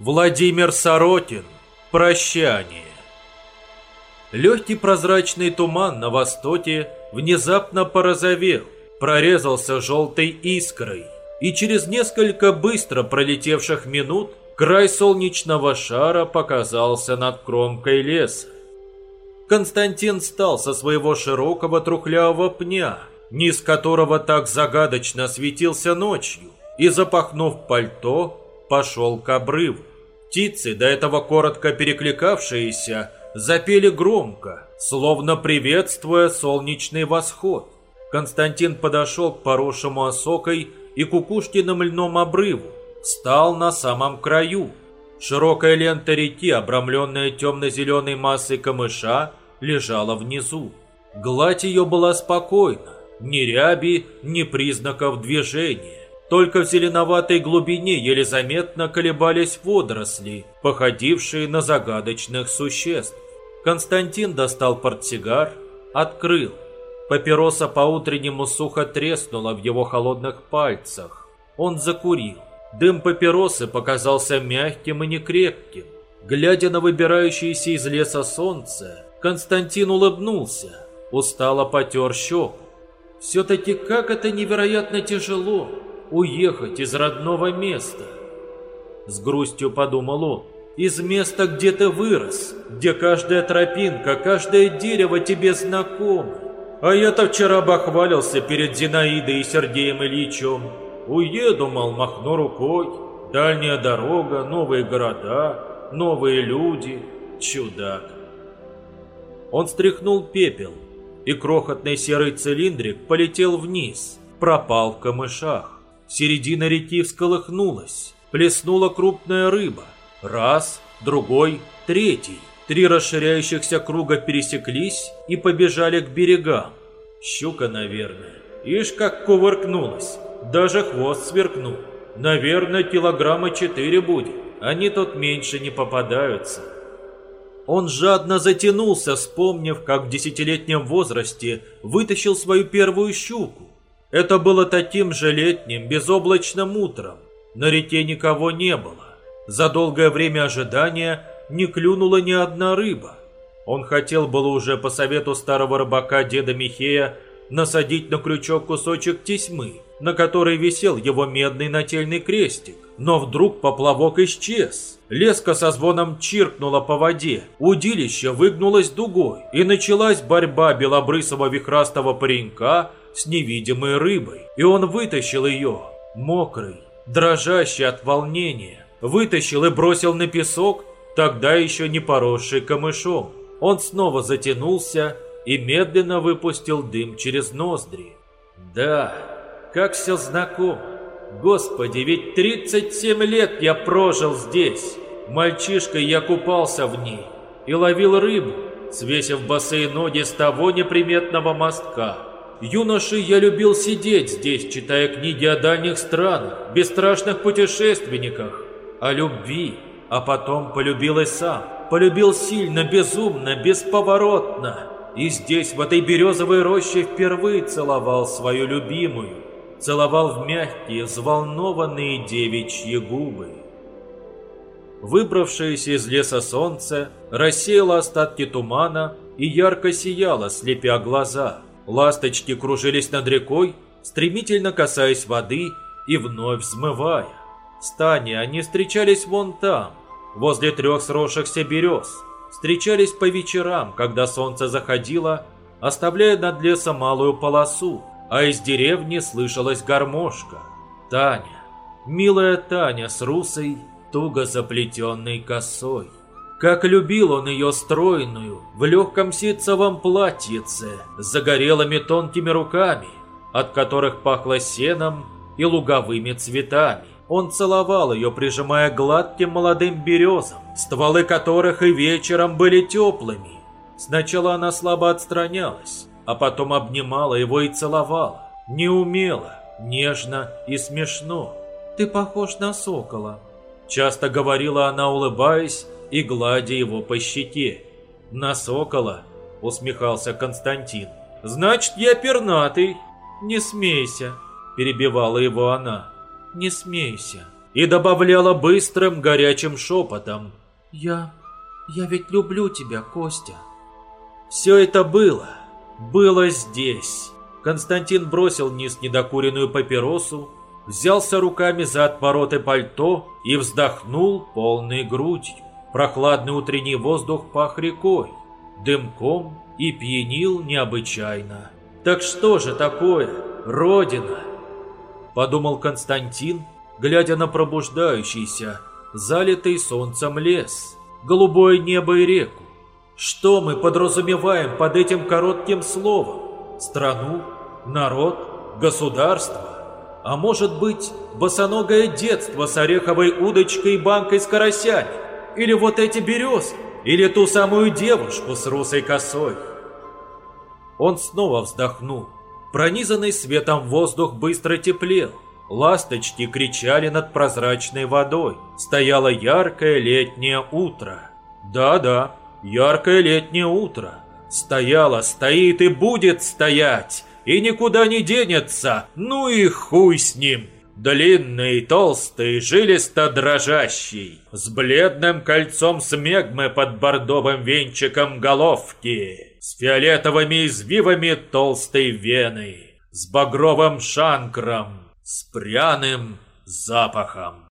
Владимир Соротин. Прощание. Легкий прозрачный туман на востоке внезапно порозовел, прорезался желтой искрой, и через несколько быстро пролетевших минут край солнечного шара показался над кромкой леса. Константин встал со своего широкого трухлявого пня, низ которого так загадочно светился ночью, и, запахнув пальто, пошел к обрыву. Птицы, до этого коротко перекликавшиеся, запели громко, словно приветствуя солнечный восход. Константин подошел к поросшему осокой и кукушкиным льном обрыву, стал на самом краю. Широкая лента реки, обрамленная темно-зеленой массой камыша, лежала внизу. Гладь ее была спокойна, ни ряби, ни признаков движения. Только в зеленоватой глубине еле заметно колебались водоросли, походившие на загадочных существ. Константин достал портсигар, открыл. Папироса по-утреннему сухо треснула в его холодных пальцах. Он закурил. Дым папиросы показался мягким и некрепким. Глядя на выбирающееся из леса солнце, Константин улыбнулся, устало потер щеку. Все-таки как это невероятно тяжело уехать из родного места. С грустью подумал он. Из места, где ты вырос, где каждая тропинка, каждое дерево тебе знакомо. А я-то вчера бахвалился перед Зинаидой и Сергеем Ильичем. Уеду, мол, махну рукой. Дальняя дорога, новые города, новые люди. Чудак. Он стряхнул пепел, и крохотный серый цилиндрик полетел вниз, пропал в камышах. Середина реки всколыхнулась. Плеснула крупная рыба. Раз, другой, третий. Три расширяющихся круга пересеклись и побежали к берегам. Щука, наверное. Ишь, как кувыркнулась. Даже хвост сверкнул. Наверное, килограмма четыре будет. Они тут меньше не попадаются. Он жадно затянулся, вспомнив, как в десятилетнем возрасте вытащил свою первую щуку. Это было таким же летним, безоблачным утром. На реке никого не было. За долгое время ожидания не клюнула ни одна рыба. Он хотел было уже по совету старого рыбака деда Михея насадить на крючок кусочек тесьмы, на которой висел его медный нательный крестик. Но вдруг поплавок исчез. Леска со звоном чиркнула по воде, удилище выгнулось дугой, и началась борьба белобрысого вихрастого паренька с невидимой рыбой, и он вытащил ее, мокрый, дрожащий от волнения, вытащил и бросил на песок, тогда еще не поросший камышом. Он снова затянулся и медленно выпустил дым через ноздри. Да, как все знакомо. Господи, ведь 37 лет я прожил здесь. Мальчишкой я купался в ней и ловил рыбу, свесив босые ноги с того неприметного мостка. Юношей я любил сидеть здесь, читая книги о дальних странах, бесстрашных путешественниках, о любви, а потом полюбил и сам. Полюбил сильно, безумно, бесповоротно. И здесь, в этой березовой роще, впервые целовал свою любимую. Целовал в мягкие, взволнованные девичьи губы. Выбравшееся из леса солнце рассеяло остатки тумана и ярко сияло, слепя глаза – Ласточки кружились над рекой, стремительно касаясь воды и вновь взмывая. Стани они встречались вон там, возле трех сросшихся берез. Встречались по вечерам, когда солнце заходило, оставляя над лесом малую полосу, а из деревни слышалась гармошка. Таня, милая Таня с русой, туго заплетенной косой. Как любил он ее стройную, в легком ситцевом платьице, с загорелыми тонкими руками, от которых пахло сеном и луговыми цветами. Он целовал ее, прижимая гладким молодым березам, стволы которых и вечером были теплыми. Сначала она слабо отстранялась, а потом обнимала его и целовала. Неумело, нежно и смешно. «Ты похож на сокола», – часто говорила она, улыбаясь, и гладя его по щеке. «На сокола?» – усмехался Константин. «Значит, я пернатый!» «Не смейся!» – перебивала его она. «Не смейся!» и добавляла быстрым горячим шепотом. «Я... я ведь люблю тебя, Костя». Все это было. Было здесь. Константин бросил вниз недокуренную папиросу, взялся руками за отвороты пальто и вздохнул полной грудью. Прохладный утренний воздух пах рекой, дымком и пьянил необычайно. «Так что же такое, Родина?» Подумал Константин, глядя на пробуждающийся, залитый солнцем лес, голубое небо и реку. Что мы подразумеваем под этим коротким словом? Страну? Народ? Государство? А может быть, босоногое детство с ореховой удочкой и банкой с карасями? Или вот эти березы? Или ту самую девушку с русой косой? Он снова вздохнул. Пронизанный светом воздух быстро теплел. Ласточки кричали над прозрачной водой. Стояло яркое летнее утро. Да-да, яркое летнее утро. Стояло, стоит и будет стоять. И никуда не денется. Ну и хуй с ним. Длинный, толстый, жилисто дрожащий, с бледным кольцом смегмы под бордовым венчиком головки, с фиолетовыми извивами толстой вены, с багровым шанкром, с пряным запахом.